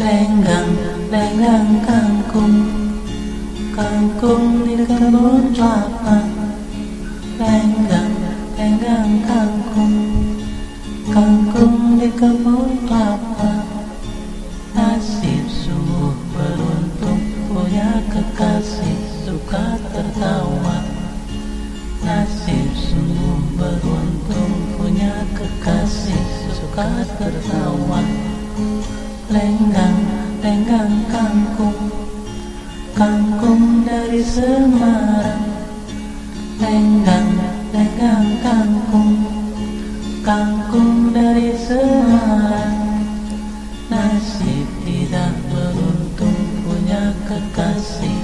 Lenggang, lenggang kangkung. Kangkung di kebun kelapa. Lenggang, lenggang kangkung. Kangkung di kebun kelapa. Nasib sungguh beruntung Punya kekasih suka tertawa. Nasib sungguh beruntung Punya kekasih suka tertawa Lenggang, lenggang kangkung. Kangkung dari Semarang. Lenggang, lenggang kangkung. Kangkung dari Semarang. Nasib tidak beruntung Punya kekasih